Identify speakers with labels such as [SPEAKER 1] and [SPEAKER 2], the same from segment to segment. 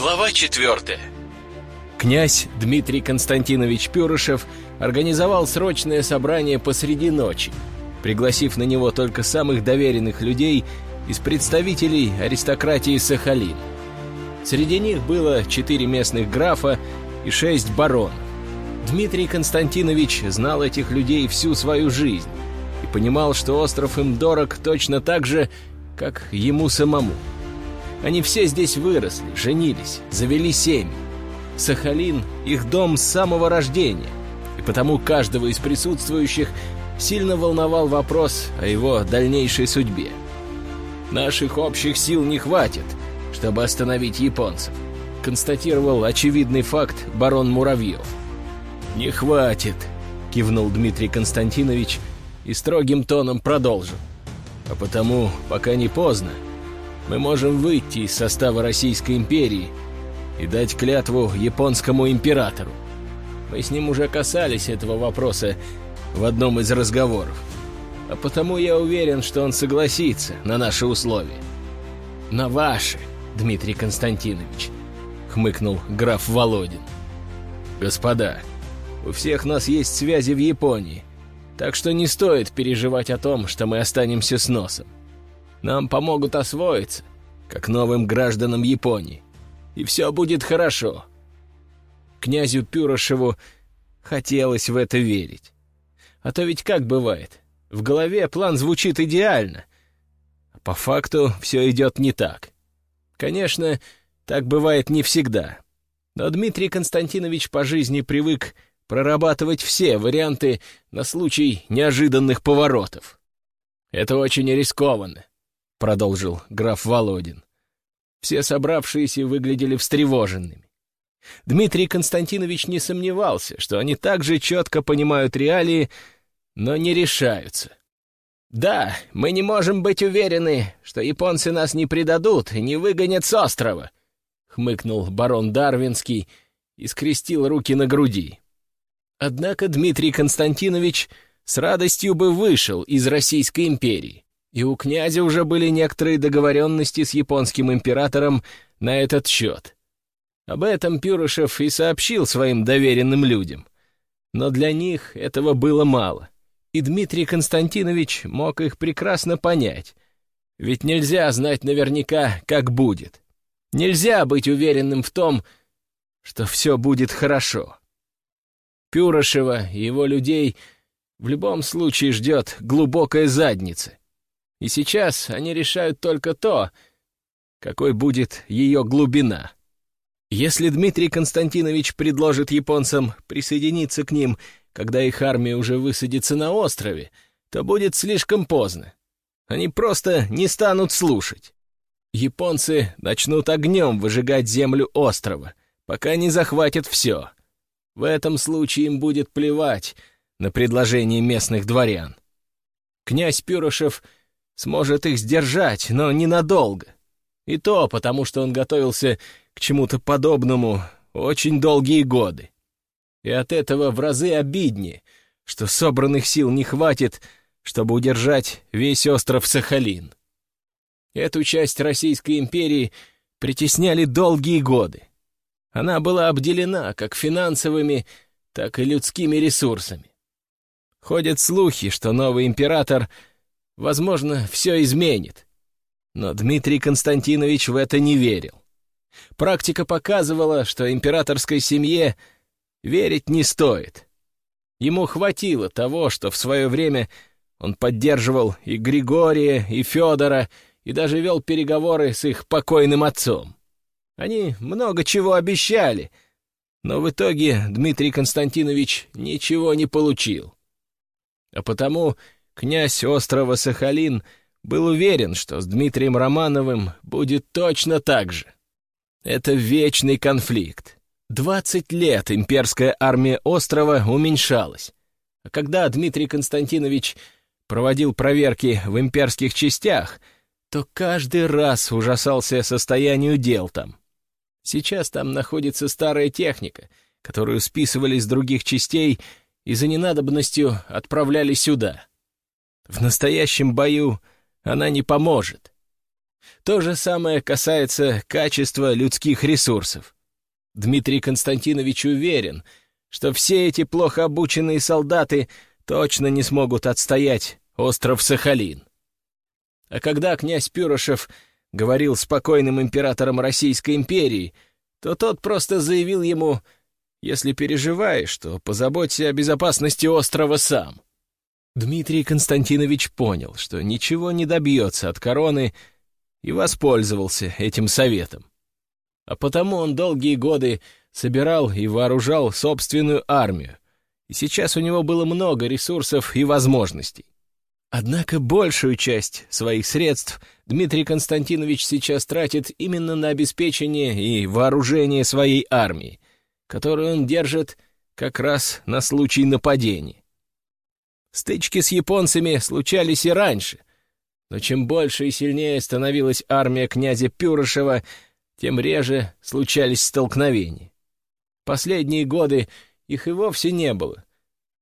[SPEAKER 1] Глава четвертая.
[SPEAKER 2] Князь Дмитрий Константинович Пюрышев организовал срочное собрание посреди ночи, пригласив на него только самых доверенных людей из представителей аристократии Сахалин. Среди них было четыре местных графа и шесть баронов. Дмитрий Константинович знал этих людей всю свою жизнь и понимал, что остров им дорог точно так же, как ему самому. Они все здесь выросли, женились, завели семьи. Сахалин — их дом с самого рождения, и потому каждого из присутствующих сильно волновал вопрос о его дальнейшей судьбе. «Наших общих сил не хватит, чтобы остановить японцев», констатировал очевидный факт барон Муравьев. «Не хватит», — кивнул Дмитрий Константинович и строгим тоном продолжил. «А потому, пока не поздно, мы можем выйти из состава Российской империи и дать клятву японскому императору. Мы с ним уже касались этого вопроса в одном из разговоров. А потому я уверен, что он согласится на наши условия. На ваши, Дмитрий Константинович, хмыкнул граф Володин. Господа, у всех нас есть связи в Японии, так что не стоит переживать о том, что мы останемся с носом. Нам помогут освоиться, как новым гражданам Японии. И все будет хорошо. Князю Пюрошеву хотелось в это верить. А то ведь как бывает, в голове план звучит идеально, а по факту все идет не так. Конечно, так бывает не всегда. Но Дмитрий Константинович по жизни привык прорабатывать все варианты на случай неожиданных поворотов. Это очень рискованно продолжил граф Володин. Все собравшиеся выглядели встревоженными. Дмитрий Константинович не сомневался, что они также четко понимают реалии, но не решаются. «Да, мы не можем быть уверены, что японцы нас не предадут и не выгонят с острова», — хмыкнул барон Дарвинский и скрестил руки на груди. Однако Дмитрий Константинович с радостью бы вышел из Российской империи и у князя уже были некоторые договоренности с японским императором на этот счет. Об этом Пюрышев и сообщил своим доверенным людям. Но для них этого было мало, и Дмитрий Константинович мог их прекрасно понять. Ведь нельзя знать наверняка, как будет. Нельзя быть уверенным в том, что все будет хорошо. Пюрошева и его людей в любом случае ждет глубокая задница. И сейчас они решают только то, какой будет ее глубина. Если Дмитрий Константинович предложит японцам присоединиться к ним, когда их армия уже высадится на острове, то будет слишком поздно. Они просто не станут слушать. Японцы начнут огнем выжигать землю острова, пока не захватят все. В этом случае им будет плевать на предложение местных дворян. Князь Пюрошев — сможет их сдержать, но ненадолго. И то потому, что он готовился к чему-то подобному очень долгие годы. И от этого в разы обиднее, что собранных сил не хватит, чтобы удержать весь остров Сахалин. Эту часть Российской империи притесняли долгие годы. Она была обделена как финансовыми, так и людскими ресурсами. Ходят слухи, что новый император — Возможно, все изменит. Но Дмитрий Константинович в это не верил. Практика показывала, что императорской семье верить не стоит. Ему хватило того, что в свое время он поддерживал и Григория, и Федора, и даже вел переговоры с их покойным отцом. Они много чего обещали, но в итоге Дмитрий Константинович ничего не получил. А потому Князь острова Сахалин был уверен, что с Дмитрием Романовым будет точно так же. Это вечный конфликт. Двадцать лет имперская армия острова уменьшалась. А когда Дмитрий Константинович проводил проверки в имперских частях, то каждый раз ужасался состоянию дел там. Сейчас там находится старая техника, которую списывали с других частей и за ненадобностью отправляли сюда. В настоящем бою она не поможет. То же самое касается качества людских ресурсов. Дмитрий Константинович уверен, что все эти плохо обученные солдаты точно не смогут отстоять остров Сахалин. А когда князь Пюрошев говорил с покойным императором Российской империи, то тот просто заявил ему, если переживаешь, то позаботься о безопасности острова сам. Дмитрий Константинович понял, что ничего не добьется от короны, и воспользовался этим советом. А потому он долгие годы собирал и вооружал собственную армию, и сейчас у него было много ресурсов и возможностей. Однако большую часть своих средств Дмитрий Константинович сейчас тратит именно на обеспечение и вооружение своей армии, которую он держит как раз на случай нападения. Стычки с японцами случались и раньше, но чем больше и сильнее становилась армия князя Пюрышева, тем реже случались столкновения. Последние годы их и вовсе не было,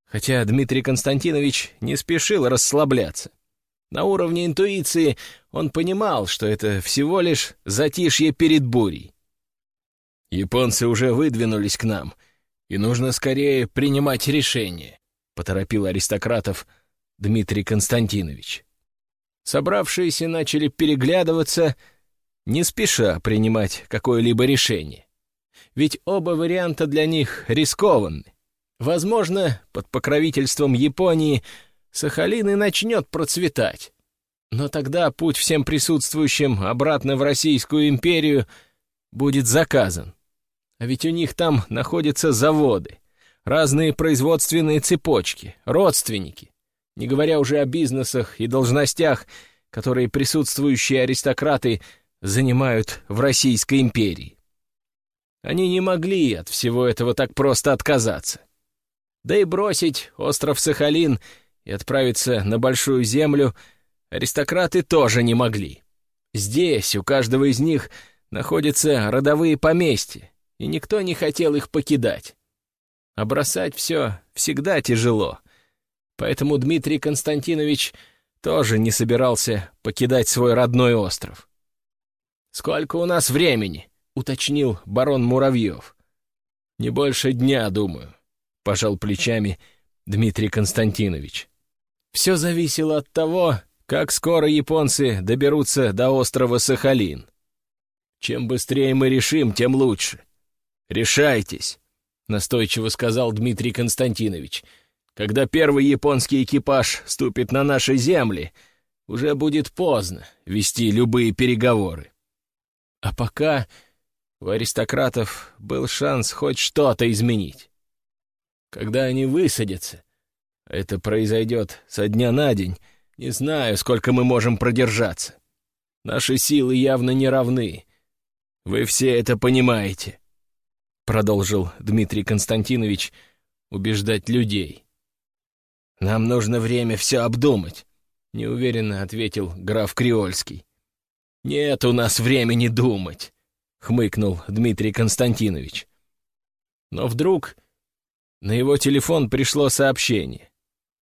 [SPEAKER 2] хотя Дмитрий Константинович не спешил расслабляться. На уровне интуиции он понимал, что это всего лишь затишье перед бурей. «Японцы уже выдвинулись к нам, и нужно скорее принимать решение», — поторопил аристократов Дмитрий Константинович. Собравшиеся начали переглядываться, не спеша принимать какое-либо решение. Ведь оба варианта для них рискованны. Возможно, под покровительством Японии Сахалин и начнет процветать. Но тогда путь всем присутствующим обратно в Российскую империю будет заказан. А ведь у них там находятся заводы, разные производственные цепочки, родственники, не говоря уже о бизнесах и должностях, которые присутствующие аристократы занимают в Российской империи. Они не могли от всего этого так просто отказаться. Да и бросить остров Сахалин и отправиться на Большую Землю аристократы тоже не могли. Здесь у каждого из них находятся родовые поместья, и никто не хотел их покидать. А бросать все всегда тяжело. Поэтому Дмитрий Константинович тоже не собирался покидать свой родной остров. «Сколько у нас времени?» — уточнил барон Муравьев. «Не больше дня, думаю пожал плечами Дмитрий Константинович. Все зависело от того, как скоро японцы доберутся до острова Сахалин. Чем быстрее мы решим, тем лучше. Решайтесь, настойчиво сказал Дмитрий Константинович. Когда первый японский экипаж ступит на наши земли, уже будет поздно вести любые переговоры. А пока у аристократов был шанс хоть что-то изменить когда они высадятся. Это произойдет со дня на день. Не знаю, сколько мы можем продержаться. Наши силы явно не равны. Вы все это понимаете», — продолжил Дмитрий Константинович убеждать людей. «Нам нужно время все обдумать», — неуверенно ответил граф Криольский. «Нет у нас времени думать», — хмыкнул Дмитрий Константинович. Но вдруг на его телефон пришло сообщение.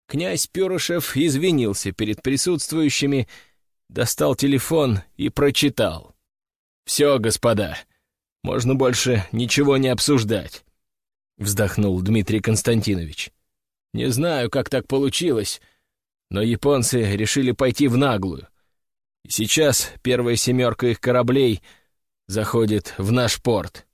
[SPEAKER 2] Князь Перышев извинился перед присутствующими, достал телефон и прочитал. «Все, господа, можно больше ничего не обсуждать», — вздохнул Дмитрий Константинович. «Не знаю, как так получилось, но японцы решили пойти в наглую. И сейчас первая семерка их кораблей заходит в наш порт».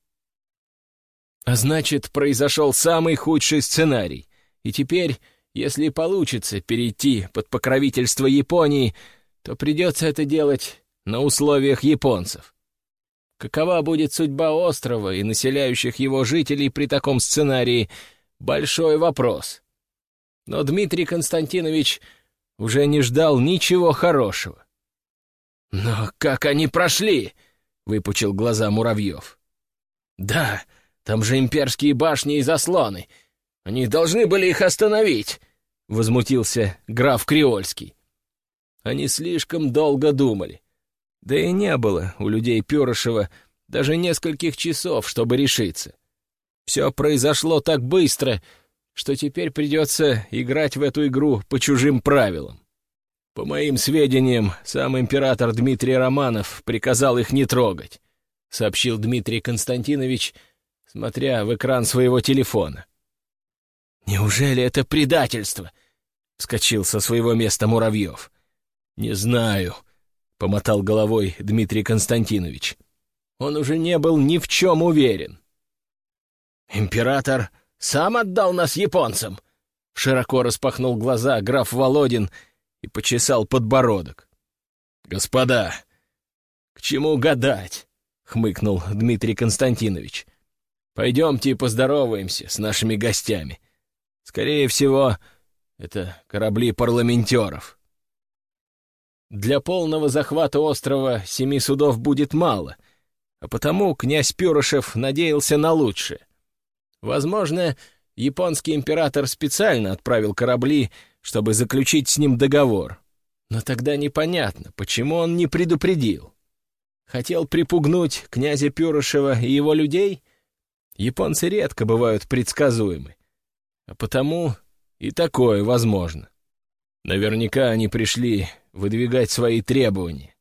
[SPEAKER 2] А значит, произошел самый худший сценарий. И теперь, если получится перейти под покровительство Японии, то придется это делать на условиях японцев. Какова будет судьба острова и населяющих его жителей при таком сценарии — большой вопрос. Но Дмитрий Константинович уже не ждал ничего хорошего. «Но как они прошли?» — выпучил глаза Муравьев. «Да, там же имперские башни и заслоны. Они должны были их остановить!» — возмутился граф Криольский. Они слишком долго думали. Да и не было у людей Перышева даже нескольких часов, чтобы решиться. Все произошло так быстро, что теперь придется играть в эту игру по чужим правилам. По моим сведениям, сам император Дмитрий Романов приказал их не трогать, сообщил Дмитрий Константинович, смотря в экран своего телефона. «Неужели это предательство?» — вскочил со своего места Муравьев. «Не знаю», — помотал головой Дмитрий Константинович. Он уже не был ни в чем уверен. «Император сам отдал нас японцам!» Широко распахнул глаза граф Володин и почесал подбородок. «Господа, к чему гадать?» — хмыкнул Дмитрий Константинович. «Пойдемте и поздороваемся с нашими гостями. Скорее всего, это корабли парламентеров». Для полного захвата острова семи судов будет мало, а потому князь Пюрошев надеялся на лучшее. Возможно, японский император специально отправил корабли, чтобы заключить с ним договор. Но тогда непонятно, почему он не предупредил. Хотел припугнуть князя Пюрошева и его людей? Японцы редко бывают предсказуемы. А потому и такое возможно. Наверняка они пришли выдвигать свои требования,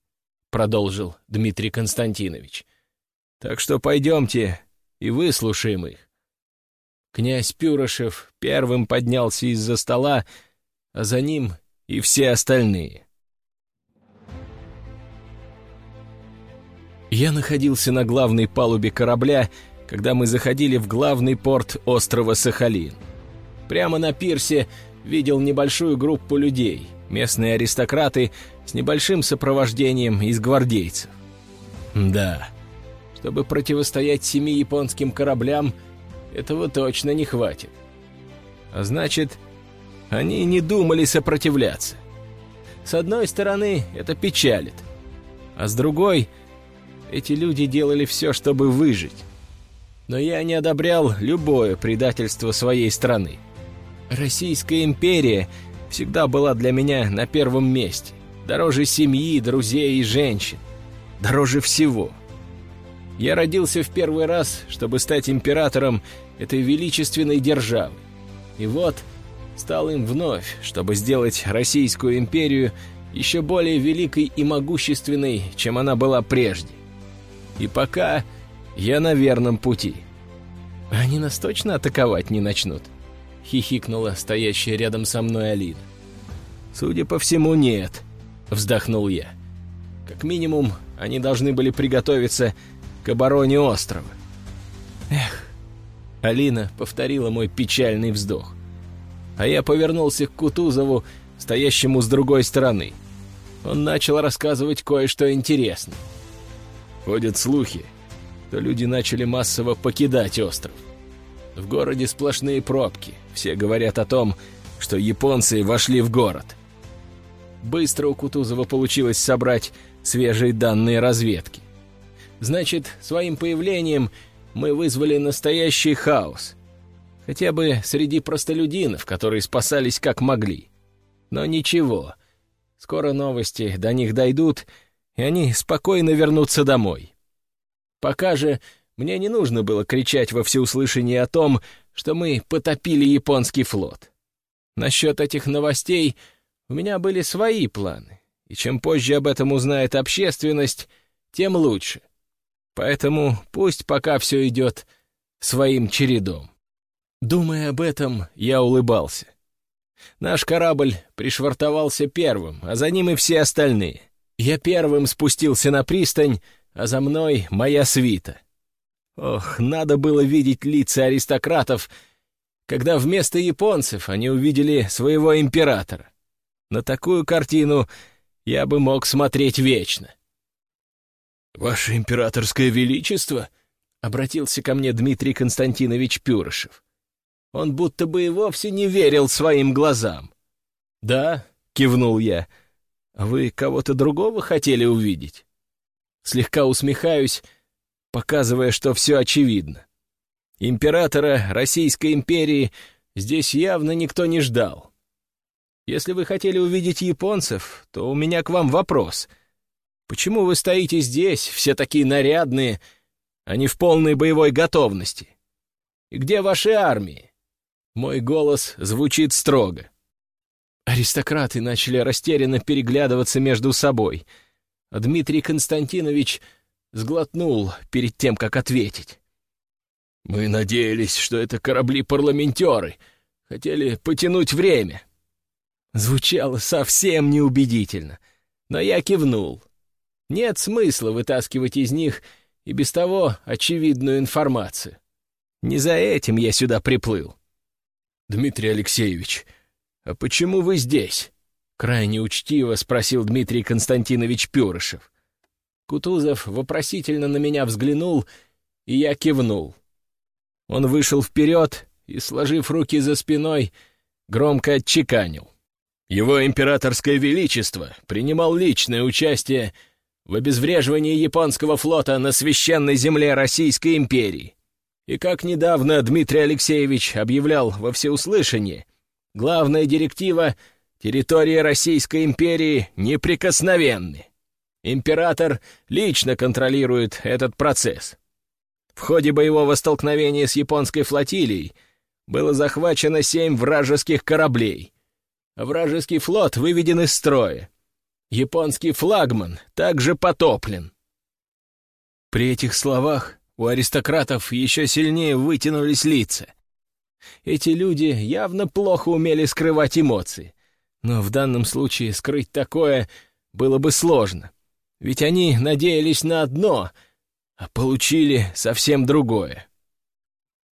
[SPEAKER 2] продолжил Дмитрий Константинович. Так что пойдемте и выслушаем их. Князь Пюрошев первым поднялся из-за стола, а за ним и все остальные. Я находился на главной палубе корабля, когда мы заходили в главный порт острова Сахалин. Прямо на пирсе видел небольшую группу людей, местные аристократы с небольшим сопровождением из гвардейцев. Да, чтобы противостоять семи японским кораблям — этого точно не хватит. А значит, они не думали сопротивляться. С одной стороны, это печалит, а с другой, эти люди делали все, чтобы выжить. Но я не одобрял любое предательство своей страны. Российская империя всегда была для меня на первом месте, дороже семьи, друзей и женщин, дороже всего — я родился в первый раз, чтобы стать императором этой величественной державы. И вот стал им вновь, чтобы сделать Российскую империю еще более великой и могущественной, чем она была прежде. И пока я на верном пути. Они нас точно атаковать не начнут? Хихикнула стоящая рядом со мной Алина. Судя по всему, нет, вздохнул я. Как минимум, они должны были приготовиться к обороне острова. Эх, Алина повторила мой печальный вздох. А я повернулся к Кутузову, стоящему с другой стороны. Он начал рассказывать кое-что интересное. Ходят слухи, что люди начали массово покидать остров. В городе сплошные пробки. Все говорят о том, что японцы вошли в город. Быстро у Кутузова получилось собрать свежие данные разведки. Значит, своим появлением мы вызвали настоящий хаос. Хотя бы среди простолюдинов, которые спасались как могли. Но ничего, скоро новости до них дойдут, и они спокойно вернутся домой. Пока же мне не нужно было кричать во всеуслышание о том, что мы потопили японский флот. Насчет этих новостей у меня были свои планы, и чем позже об этом узнает общественность, тем лучше. Поэтому пусть пока все идет своим чередом. Думая об этом, я улыбался. Наш корабль пришвартовался первым, а за ним и все остальные. Я первым спустился на пристань, а за мной моя свита. Ох, надо было видеть лица аристократов, когда вместо японцев они увидели своего императора. На такую картину я бы мог смотреть вечно. «Ваше императорское величество?» — обратился ко мне Дмитрий Константинович Пюрышев. Он будто бы и вовсе не верил своим глазам. «Да», — кивнул я, — «а вы кого-то другого хотели увидеть?» Слегка усмехаюсь, показывая, что все очевидно. Императора Российской империи здесь явно никто не ждал. Если вы хотели увидеть японцев, то у меня к вам вопрос — Почему вы стоите здесь, все такие нарядные, а не в полной боевой готовности? И где ваши армии? Мой голос звучит строго. Аристократы начали растерянно переглядываться между собой, а Дмитрий Константинович сглотнул перед тем, как ответить. «Мы надеялись, что это корабли-парламентеры, хотели потянуть время». Звучало совсем неубедительно, но я кивнул. Нет смысла вытаскивать из них и без того очевидную информацию. Не за этим я сюда приплыл. «Дмитрий Алексеевич, а почему вы здесь?» Крайне учтиво спросил Дмитрий Константинович Пюрышев. Кутузов вопросительно на меня взглянул, и я кивнул. Он вышел вперед и, сложив руки за спиной, громко отчеканил. Его императорское величество принимал личное участие в обезвреживании японского флота на священной земле Российской империи. И как недавно Дмитрий Алексеевич объявлял во всеуслышание, главная директива — территории Российской империи неприкосновенны. Император лично контролирует этот процесс. В ходе боевого столкновения с японской флотилией было захвачено семь вражеских кораблей. Вражеский флот выведен из строя. Японский флагман также потоплен. При этих словах у аристократов еще сильнее вытянулись лица. Эти люди явно плохо умели скрывать эмоции. Но в данном случае скрыть такое было бы сложно. Ведь они надеялись на одно, а получили совсем другое.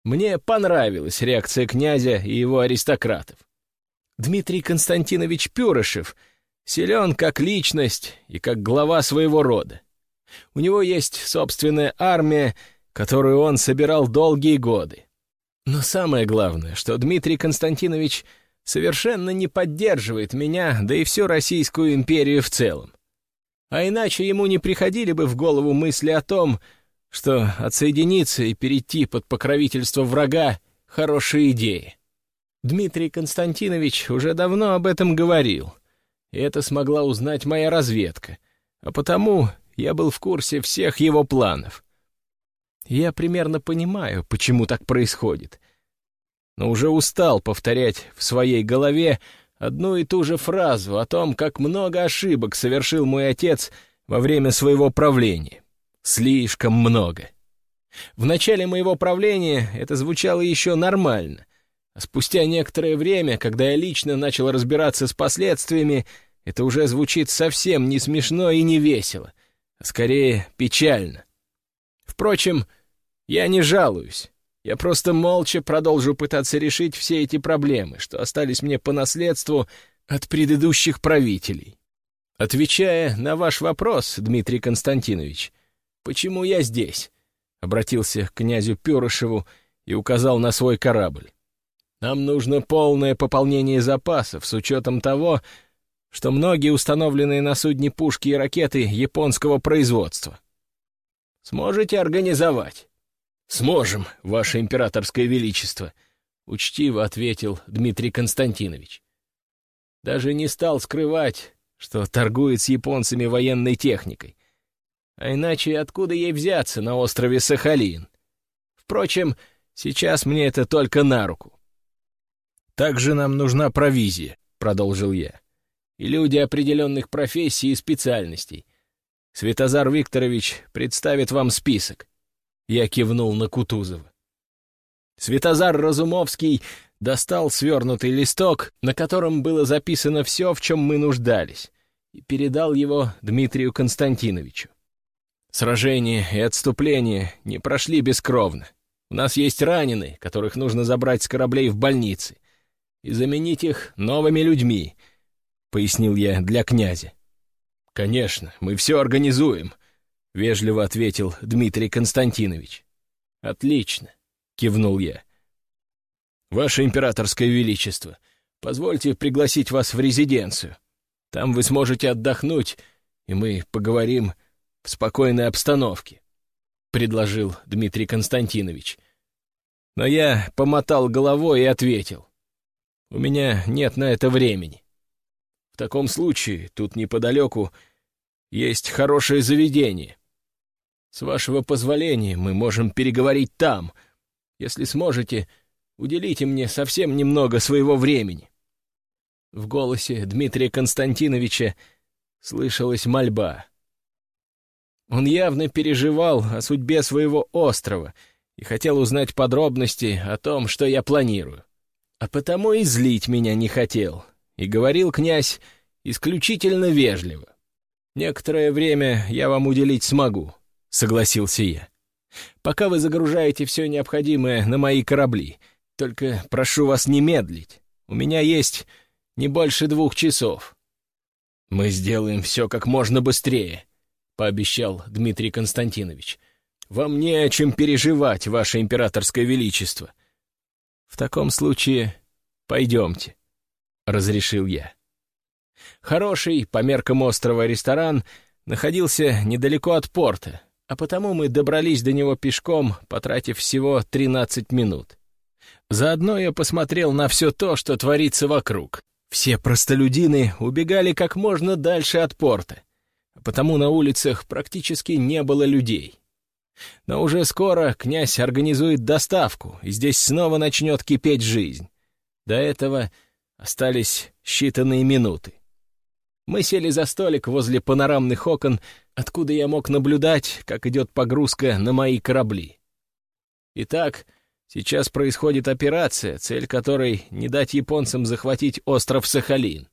[SPEAKER 2] Мне понравилась реакция князя и его аристократов. Дмитрий Константинович Пюрышев силен как личность и как глава своего рода. У него есть собственная армия, которую он собирал долгие годы. Но самое главное, что Дмитрий Константинович совершенно не поддерживает меня, да и всю Российскую империю в целом. А иначе ему не приходили бы в голову мысли о том, что отсоединиться и перейти под покровительство врага — хорошая идея. Дмитрий Константинович уже давно об этом говорил, и это смогла узнать моя разведка, а потому я был в курсе всех его планов. Я примерно понимаю, почему так происходит, но уже устал повторять в своей голове одну и ту же фразу о том, как много ошибок совершил мой отец во время своего правления. Слишком много. В начале моего правления это звучало еще нормально, а спустя некоторое время, когда я лично начал разбираться с последствиями, это уже звучит совсем не смешно и не весело, а скорее печально. Впрочем, я не жалуюсь. Я просто молча продолжу пытаться решить все эти проблемы, что остались мне по наследству от предыдущих правителей. Отвечая на ваш вопрос, Дмитрий Константинович, почему я здесь? Обратился к князю Перышеву и указал на свой корабль. Нам нужно полное пополнение запасов с учетом того, что многие установленные на судне пушки и ракеты японского производства. Сможете организовать? «Сможем, Ваше Императорское Величество», — учтиво ответил Дмитрий Константинович. Даже не стал скрывать, что торгует с японцами военной техникой. А иначе откуда ей взяться на острове Сахалин? Впрочем, сейчас мне это только на руку. «Также нам нужна провизия», — продолжил я, «и люди определенных профессий и специальностей. Светозар Викторович представит вам список. Я кивнул на Кутузова. Светозар Разумовский достал свернутый листок, на котором было записано все, в чем мы нуждались, и передал его Дмитрию Константиновичу. Сражение и отступление не прошли бескровно. У нас есть раненые, которых нужно забрать с кораблей в больницы, и заменить их новыми людьми, — пояснил я для князя. «Конечно, мы все организуем», — вежливо ответил Дмитрий Константинович. «Отлично», — кивнул я. «Ваше императорское величество, позвольте пригласить вас в резиденцию. Там вы сможете отдохнуть, и мы поговорим в спокойной обстановке», — предложил Дмитрий Константинович. Но я помотал головой и ответил. «У меня нет на это времени. В таком случае тут неподалеку есть хорошее заведение. С вашего позволения мы можем переговорить там. Если сможете, уделите мне совсем немного своего времени». В голосе Дмитрия Константиновича слышалась мольба. Он явно переживал о судьбе своего острова и хотел узнать подробности о том, что я планирую. А потому и злить меня не хотел. И говорил князь исключительно вежливо. «Некоторое время я вам уделить смогу», — согласился я. «Пока вы загружаете все необходимое на мои корабли, только прошу вас не медлить. У меня есть не больше двух часов». «Мы сделаем все как можно быстрее», — пообещал Дмитрий Константинович. «Вам не о чем переживать, ваше императорское величество». «В таком случае пойдемте», — разрешил я. Хороший, по меркам острова, ресторан находился недалеко от порта, а потому мы добрались до него пешком, потратив всего 13 минут. Заодно я посмотрел на все то, что творится вокруг. Все простолюдины убегали как можно дальше от порта, потому на улицах практически не было людей. Но уже скоро князь организует доставку, и здесь снова начнет кипеть жизнь. До этого остались считанные минуты. Мы сели за столик возле панорамных окон, откуда я мог наблюдать, как идет погрузка на мои корабли. Итак, сейчас происходит операция, цель которой — не дать японцам захватить остров Сахалин.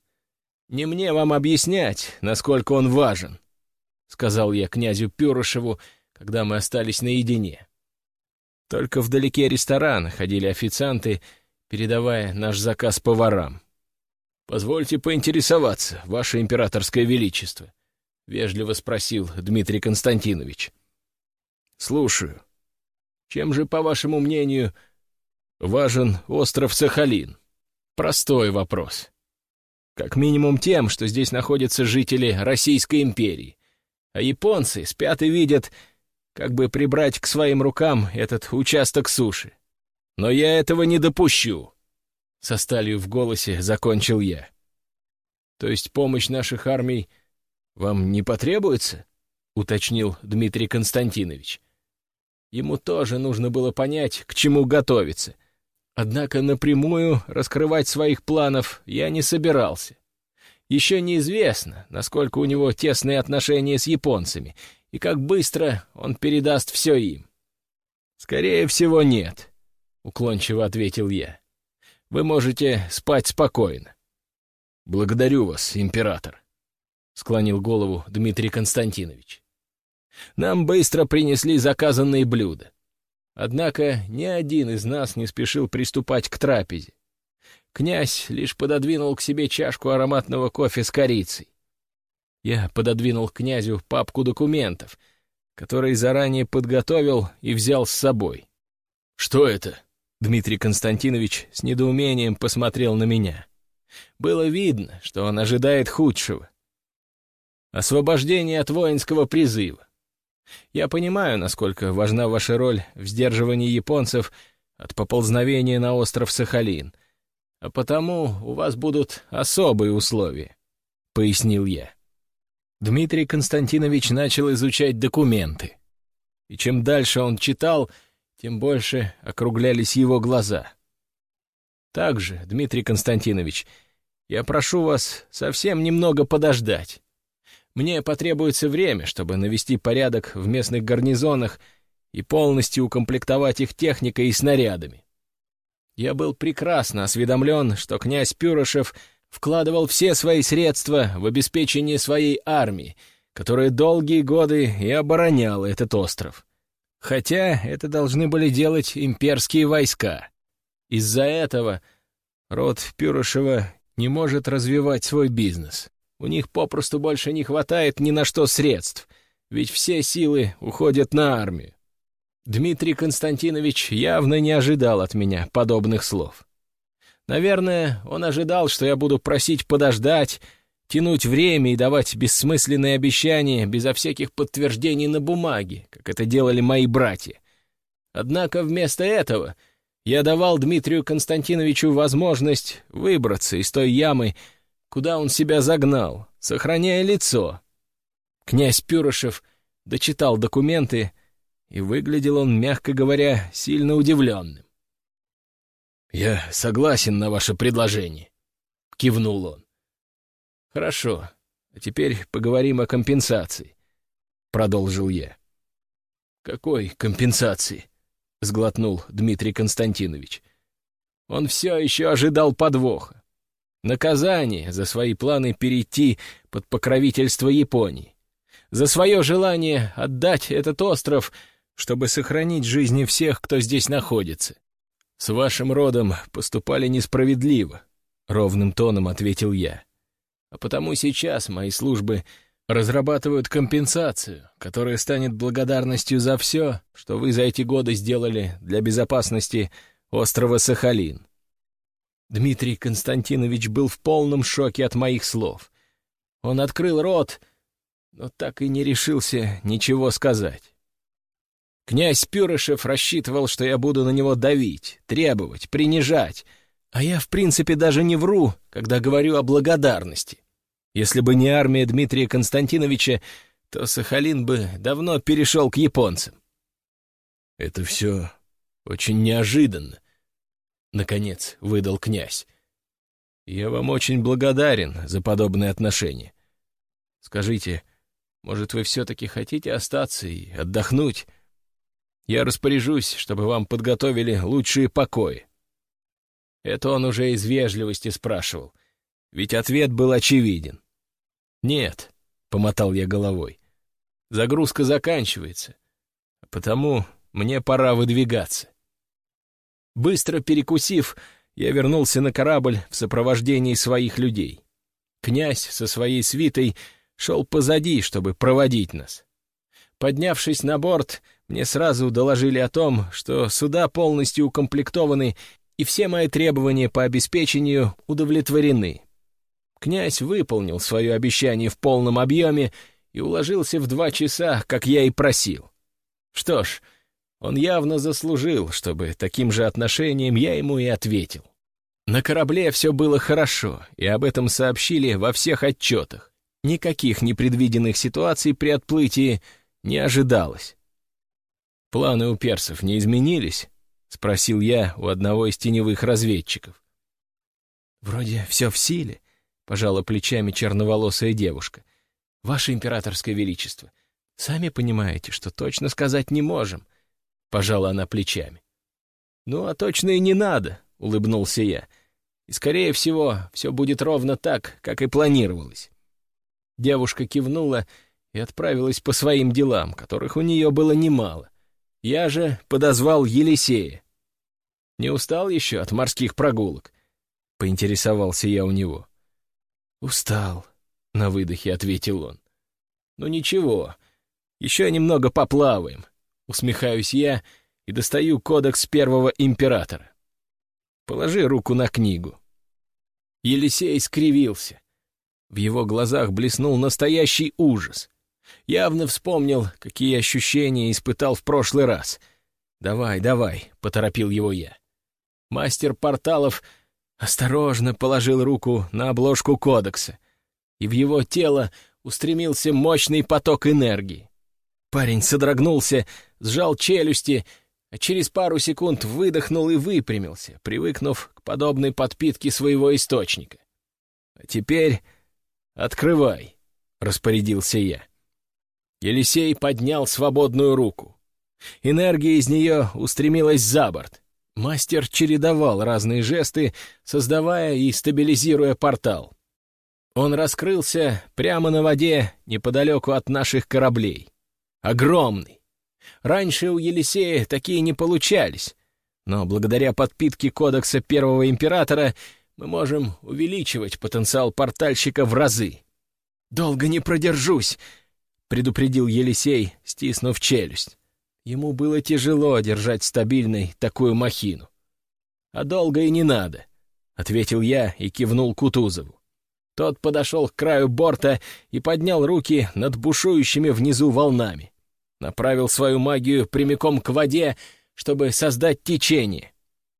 [SPEAKER 2] Не мне вам объяснять, насколько он важен, — сказал я князю Пюрышеву, когда мы остались наедине. Только вдалеке ресторана ходили официанты, передавая наш заказ поварам. «Позвольте поинтересоваться, Ваше Императорское Величество», — вежливо спросил Дмитрий Константинович. «Слушаю. Чем же, по вашему мнению, важен остров Сахалин? Простой вопрос. Как минимум тем, что здесь находятся жители Российской империи, а японцы спят и видят, как бы прибрать к своим рукам этот участок суши. Но я этого не допущу. Со сталью в голосе закончил я. То есть помощь наших армий вам не потребуется? Уточнил Дмитрий Константинович. Ему тоже нужно было понять, к чему готовиться. Однако напрямую раскрывать своих планов я не собирался. Еще неизвестно, насколько у него тесные отношения с японцами и как быстро он передаст все им. «Скорее всего, нет», — уклончиво ответил я вы можете спать спокойно. Благодарю вас, император, — склонил голову Дмитрий Константинович. Нам быстро принесли заказанные блюда. Однако ни один из нас не спешил приступать к трапезе. Князь лишь пододвинул к себе чашку ароматного кофе с корицей. Я пододвинул князю папку документов, который заранее подготовил и взял с собой. «Что это?» Дмитрий Константинович с недоумением посмотрел на меня. Было видно, что он ожидает худшего. Освобождение от воинского призыва. Я понимаю, насколько важна ваша роль в сдерживании японцев от поползновения на остров Сахалин, а потому у вас будут особые условия, — пояснил я. Дмитрий Константинович начал изучать документы. И чем дальше он читал, — тем больше округлялись его глаза. Также, Дмитрий Константинович, я прошу вас совсем немного подождать. Мне потребуется время, чтобы навести порядок в местных гарнизонах и полностью укомплектовать их техникой и снарядами. Я был прекрасно осведомлен, что князь Пюрошев вкладывал все свои средства в обеспечение своей армии, которая долгие годы и обороняла этот остров. Хотя это должны были делать имперские войска. Из-за этого род Пюрошева не может развивать свой бизнес. У них попросту больше не хватает ни на что средств, ведь все силы уходят на армию. Дмитрий Константинович явно не ожидал от меня подобных слов. Наверное, он ожидал, что я буду просить подождать, тянуть время и давать бессмысленные обещания безо всяких подтверждений на бумаге, как это делали мои братья. Однако вместо этого я давал Дмитрию Константиновичу возможность выбраться из той ямы, куда он себя загнал, сохраняя лицо. Князь Пюрошев дочитал документы, и выглядел он, мягко говоря, сильно удивленным. «Я согласен на ваше предложение», — кивнул он. «Хорошо, а теперь поговорим о компенсации», — продолжил я. «Какой компенсации?» — сглотнул Дмитрий Константинович. Он все еще ожидал подвоха. Наказание за свои планы перейти под покровительство Японии. За свое желание отдать этот остров, чтобы сохранить жизни всех, кто здесь находится. С вашим родом поступали несправедливо, — ровным тоном ответил я. А потому сейчас мои службы разрабатывают компенсацию, которая станет благодарностью за все, что вы за эти годы сделали для безопасности острова Сахалин. Дмитрий Константинович был в полном шоке от моих слов. Он открыл рот, но так и не решился ничего сказать. Князь Пюрышев рассчитывал, что я буду на него давить, требовать, принижать, а я, в принципе, даже не вру, когда говорю о благодарности. Если бы не армия Дмитрия Константиновича, то Сахалин бы давно перешел к японцам. Это все очень неожиданно, — наконец выдал князь. Я вам очень благодарен за подобное отношение. Скажите, может, вы все-таки хотите остаться и отдохнуть? Я распоряжусь, чтобы вам подготовили лучшие покои. Это он уже из вежливости спрашивал, ведь ответ был очевиден. «Нет», — помотал я головой, — «загрузка заканчивается, а потому мне пора выдвигаться». Быстро перекусив, я вернулся на корабль в сопровождении своих людей. Князь со своей свитой шел позади, чтобы проводить нас. Поднявшись на борт, мне сразу доложили о том, что суда полностью укомплектованы и все мои требования по обеспечению удовлетворены. Князь выполнил свое обещание в полном объеме и уложился в два часа, как я и просил. Что ж, он явно заслужил, чтобы таким же отношением я ему и ответил. На корабле все было хорошо, и об этом сообщили во всех отчетах. Никаких непредвиденных ситуаций при отплытии не ожидалось. «Планы у персов не изменились?» — спросил я у одного из теневых разведчиков. «Вроде все в силе», — пожала плечами черноволосая девушка. «Ваше императорское величество, сами понимаете, что точно сказать не можем», — пожала она плечами. «Ну, а точно и не надо», — улыбнулся я. «И, скорее всего, все будет ровно так, как и планировалось». Девушка кивнула и отправилась по своим делам, которых у нее было немало. Я же подозвал Елисея. «Не устал еще от морских прогулок?» — поинтересовался я у него. «Устал», — на выдохе ответил он. «Ну ничего, еще немного поплаваем», — усмехаюсь я и достаю кодекс первого императора. Положи руку на книгу. Елисей скривился. В его глазах блеснул настоящий ужас. Явно вспомнил, какие ощущения испытал в прошлый раз. «Давай, давай», — поторопил его я. Мастер порталов осторожно положил руку на обложку кодекса, и в его тело устремился мощный поток энергии. Парень содрогнулся, сжал челюсти, а через пару секунд выдохнул и выпрямился, привыкнув к подобной подпитке своего источника. «А теперь открывай», — распорядился я. Елисей поднял свободную руку. Энергия из нее устремилась за борт. Мастер чередовал разные жесты, создавая и стабилизируя портал. Он раскрылся прямо на воде, неподалеку от наших кораблей. Огромный. Раньше у Елисея такие не получались, но благодаря подпитке кодекса Первого Императора мы можем увеличивать потенциал портальщика в разы. «Долго не продержусь», — предупредил Елисей, стиснув челюсть. Ему было тяжело держать стабильной такую махину. «А долго и не надо», — ответил я и кивнул Кутузову. Тот подошел к краю борта и поднял руки над бушующими внизу волнами. Направил свою магию прямиком к воде, чтобы создать течение.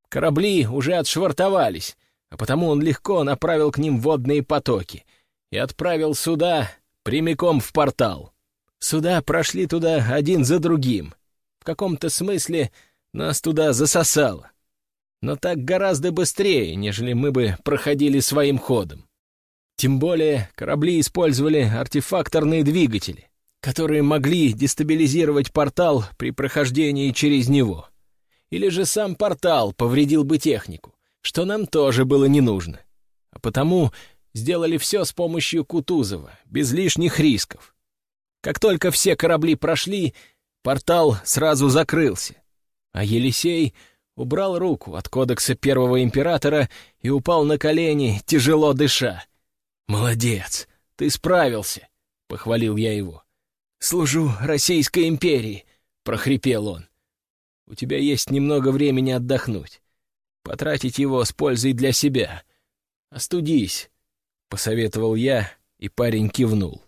[SPEAKER 2] Корабли уже отшвартовались, а потому он легко направил к ним водные потоки и отправил суда прямиком в портал. Суда прошли туда один за другим. В каком-то смысле нас туда засосало. но так гораздо быстрее, нежели мы бы проходили своим ходом. Тем более корабли использовали артефакторные двигатели, которые могли дестабилизировать портал при прохождении через него. Или же сам портал повредил бы технику, что нам тоже было не нужно. А потому сделали все с помощью Кутузова, без лишних рисков. Как только все корабли прошли, портал сразу закрылся, а Елисей убрал руку от кодекса первого императора и упал на колени, тяжело дыша. «Молодец, ты справился», — похвалил я его. «Служу Российской империи», — прохрипел он. «У тебя есть немного времени отдохнуть. Потратить его с пользой для себя. Остудись», — посоветовал я, и парень кивнул.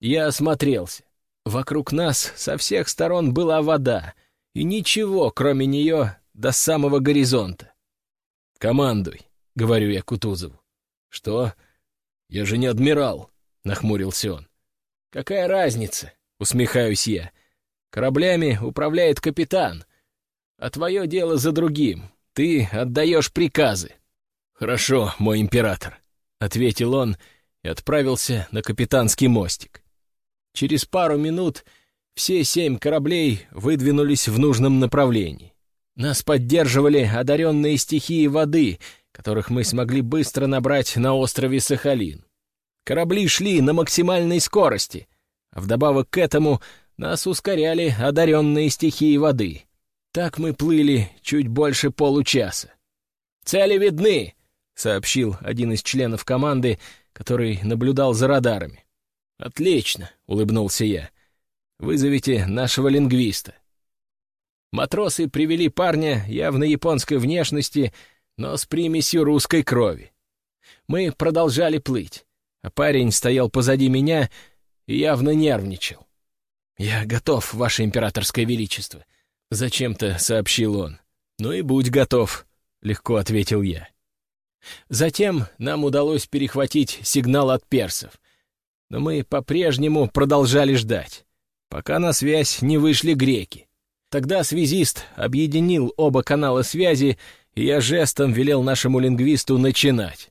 [SPEAKER 2] Я осмотрелся. Вокруг нас со всех сторон была вода, и ничего, кроме нее, до самого горизонта. «Командуй», — говорю я Кутузову. «Что?» «Я же не адмирал», — нахмурился он. «Какая разница?» — усмехаюсь я. «Кораблями управляет капитан, а твое дело за другим. Ты отдаешь приказы». «Хорошо, мой император», — ответил он и отправился на капитанский мостик. Через пару минут все семь кораблей выдвинулись в нужном направлении. Нас поддерживали одаренные стихии воды — которых мы смогли быстро набрать на острове Сахалин. Корабли шли на максимальной скорости, а вдобавок к этому нас ускоряли одаренные стихии воды. Так мы плыли чуть больше получаса. «Цели видны!» — сообщил один из членов команды, который наблюдал за радарами. «Отлично!» — улыбнулся я. «Вызовите нашего лингвиста». Матросы привели парня явно японской внешности — но с примесью русской крови. Мы продолжали плыть, а парень стоял позади меня и явно нервничал. «Я готов, Ваше Императорское Величество», — зачем-то сообщил он. «Ну и будь готов», — легко ответил я. Затем нам удалось перехватить сигнал от персов, но мы по-прежнему продолжали ждать, пока на связь не вышли греки. Тогда связист объединил оба канала связи и я жестом велел нашему лингвисту начинать.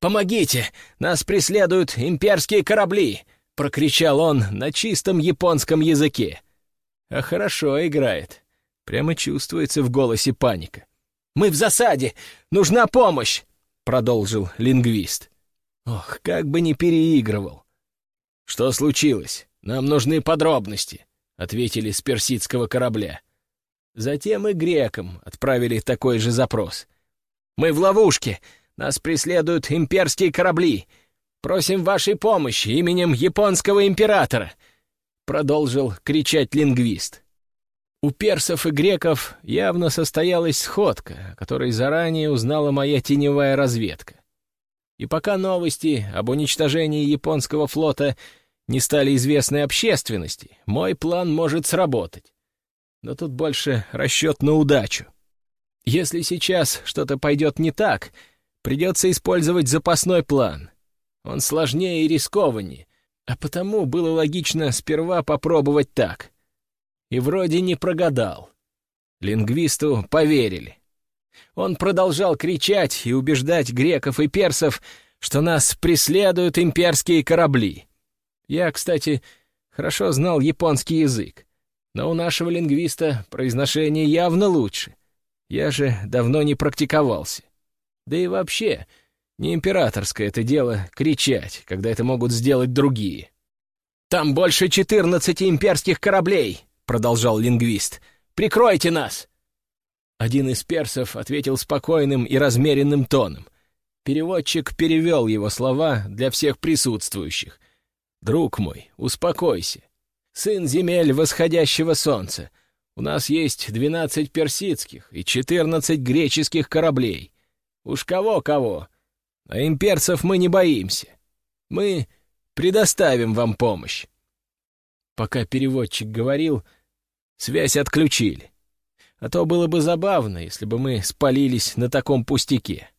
[SPEAKER 2] «Помогите! Нас преследуют имперские корабли!» — прокричал он на чистом японском языке. А хорошо играет. Прямо чувствуется в голосе паника. «Мы в засаде! Нужна помощь!» — продолжил лингвист. Ох, как бы не переигрывал. «Что случилось? Нам нужны подробности», — ответили с персидского корабля. Затем и грекам отправили такой же запрос. «Мы в ловушке! Нас преследуют имперские корабли! Просим вашей помощи именем японского императора!» Продолжил кричать лингвист. У персов и греков явно состоялась сходка, о которой заранее узнала моя теневая разведка. И пока новости об уничтожении японского флота не стали известны общественности, мой план может сработать но тут больше расчет на удачу. Если сейчас что-то пойдет не так, придется использовать запасной план. Он сложнее и рискованнее, а потому было логично сперва попробовать так. И вроде не прогадал. Лингвисту поверили. Он продолжал кричать и убеждать греков и персов, что нас преследуют имперские корабли. Я, кстати, хорошо знал японский язык. Но у нашего лингвиста произношение явно лучше. Я же давно не практиковался. Да и вообще, не императорское это дело кричать, когда это могут сделать другие. «Там больше четырнадцати имперских кораблей!» — продолжал лингвист. «Прикройте нас!» Один из персов ответил спокойным и размеренным тоном. Переводчик перевел его слова для всех присутствующих. «Друг мой, успокойся сын земель восходящего солнца. У нас есть двенадцать персидских и четырнадцать греческих кораблей. Уж кого-кого, а имперцев мы не боимся. Мы предоставим вам помощь. Пока переводчик говорил, связь отключили. А то было бы забавно, если бы мы спалились на таком пустяке.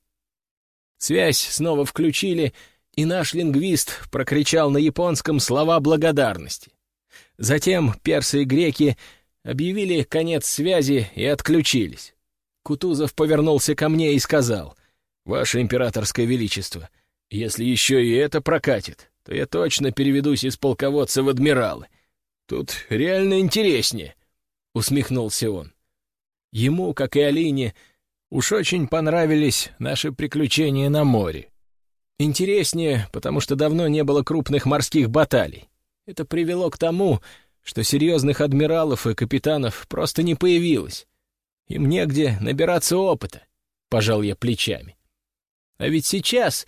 [SPEAKER 2] Связь снова включили, и наш лингвист прокричал на японском слова благодарности. Затем персы и греки объявили конец связи и отключились. Кутузов повернулся ко мне и сказал, «Ваше императорское величество, если еще и это прокатит, то я точно переведусь из полководца в адмиралы. Тут реально интереснее», — усмехнулся он. Ему, как и Алине, уж очень понравились наши приключения на море. Интереснее, потому что давно не было крупных морских баталий. Это привело к тому, что серьезных адмиралов и капитанов просто не появилось. Им негде набираться опыта, — пожал я плечами. А ведь сейчас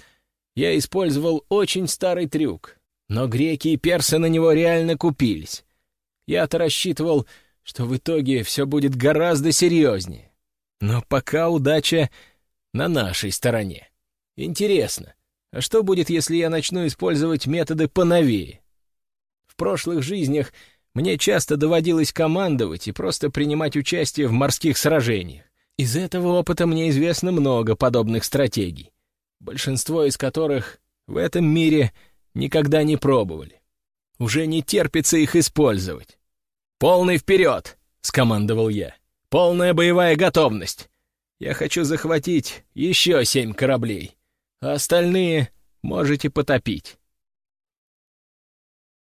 [SPEAKER 2] я использовал очень старый трюк, но греки и персы на него реально купились. Я-то рассчитывал, что в итоге все будет гораздо серьезнее. Но пока удача на нашей стороне. Интересно, а что будет, если я начну использовать методы поновее? В прошлых жизнях мне часто доводилось командовать и просто принимать участие в морских сражениях. Из этого опыта мне известно много подобных стратегий, большинство из которых в этом мире никогда не пробовали. Уже не терпится их использовать. «Полный вперед!» — скомандовал я. «Полная боевая готовность! Я хочу захватить еще семь кораблей а остальные можете потопить.